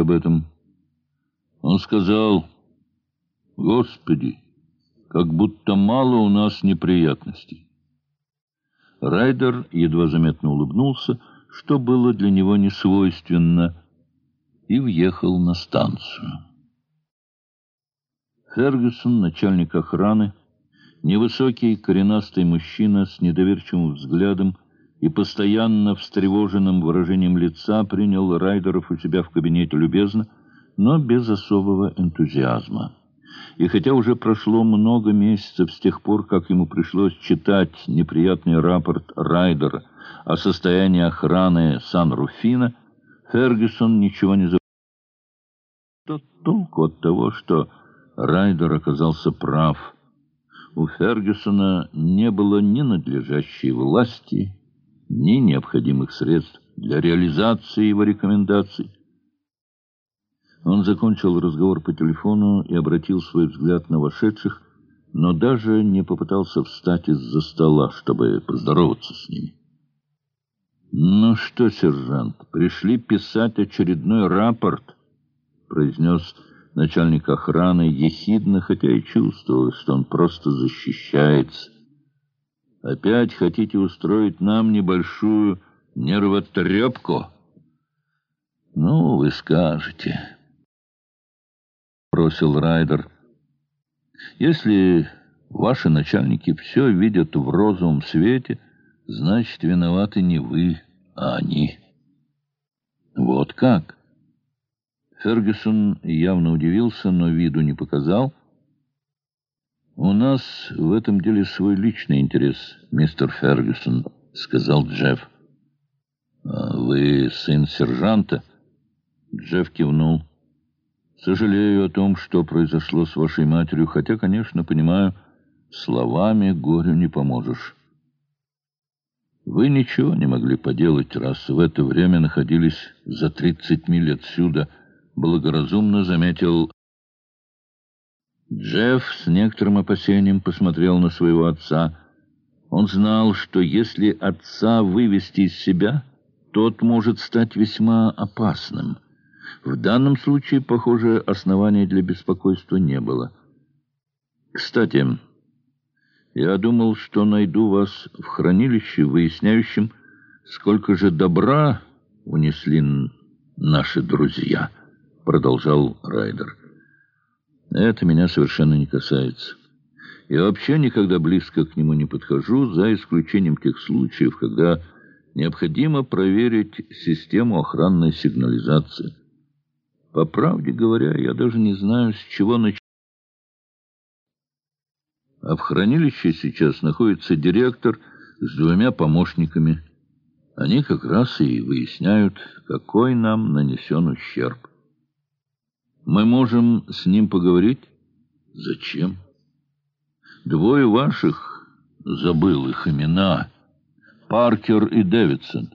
об этом. Он сказал, «Господи, как будто мало у нас неприятностей». Райдер едва заметно улыбнулся, что было для него несвойственно, и въехал на станцию. Фергюсон, начальник охраны, невысокий коренастый мужчина с недоверчивым взглядом и постоянно встревоженным выражением лица, принял Райдеров у себя в кабинете любезно, но без особого энтузиазма. И хотя уже прошло много месяцев с тех пор, как ему пришлось читать неприятный рапорт Райдера о состоянии охраны Сан-Руфина, Фергюсон ничего не забыл. Что толку от того, что Райдер оказался прав? У Фергюсона не было ни надлежащей власти, ни необходимых средств для реализации его рекомендаций. Он закончил разговор по телефону и обратил свой взгляд на вошедших, но даже не попытался встать из-за стола, чтобы поздороваться с ними. «Ну что, сержант, пришли писать очередной рапорт», — произнес начальник охраны ехидно, хотя и чувствовал, что он просто защищается. «Опять хотите устроить нам небольшую нервотрепку?» «Ну, вы скажете» бросил Райдер. «Если ваши начальники все видят в розовом свете, значит, виноваты не вы, а они». «Вот как?» Фергюсон явно удивился, но виду не показал. «У нас в этом деле свой личный интерес, мистер Фергюсон», — сказал Джефф. «А «Вы сын сержанта?» Джефф кивнул. Сожалею о том, что произошло с вашей матерью, хотя, конечно, понимаю, словами горю не поможешь. Вы ничего не могли поделать, раз в это время находились за тридцать миль отсюда, благоразумно заметил Джефф с некоторым опасением посмотрел на своего отца. Он знал, что если отца вывести из себя, тот может стать весьма опасным — в данном случае, похоже, основания для беспокойства не было. Кстати, я думал, что найду вас в хранилище, выясняющем, сколько же добра унесли наши друзья, продолжал Райдер. Это меня совершенно не касается. Я вообще никогда близко к нему не подхожу, за исключением тех случаев, когда необходимо проверить систему охранной сигнализации. По правде говоря, я даже не знаю, с чего начать. А в хранилище сейчас находится директор с двумя помощниками. Они как раз и выясняют, какой нам нанесен ущерб. Мы можем с ним поговорить? Зачем? Двое ваших, забыл их имена, Паркер и Дэвидсон.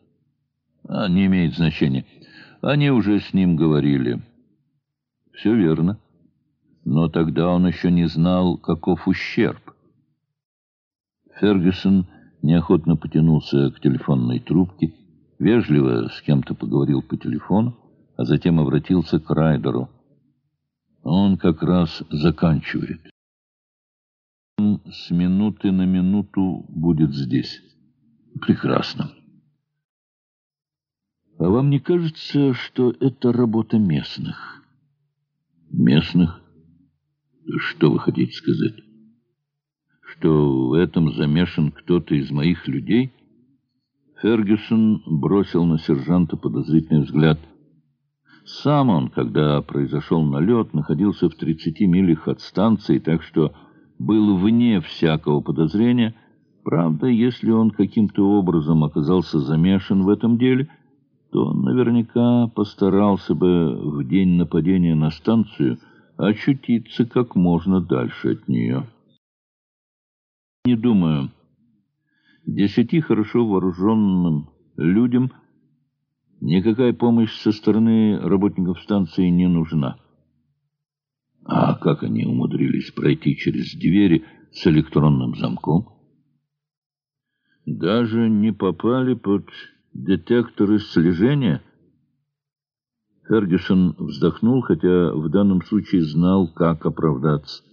А, не имеет значения. Они уже с ним говорили. Все верно. Но тогда он еще не знал, каков ущерб. Фергюсон неохотно потянулся к телефонной трубке, вежливо с кем-то поговорил по телефону, а затем обратился к Райдеру. Он как раз заканчивает. С минуты на минуту будет здесь. Прекрасно. А вам не кажется, что это работа местных? Местных? Что вы хотите сказать? Что в этом замешан кто-то из моих людей? Фергюсон бросил на сержанта подозрительный взгляд. Сам он, когда произошел налет, находился в 30 милях от станции, так что был вне всякого подозрения. Правда, если он каким-то образом оказался замешан в этом деле — то наверняка постарался бы в день нападения на станцию очутиться как можно дальше от нее. Не думаю. Десяти хорошо вооруженным людям никакая помощь со стороны работников станции не нужна. А как они умудрились пройти через двери с электронным замком? Даже не попали под детекторы слежения? Фергюсон вздохнул, хотя в данном случае знал, как оправдаться.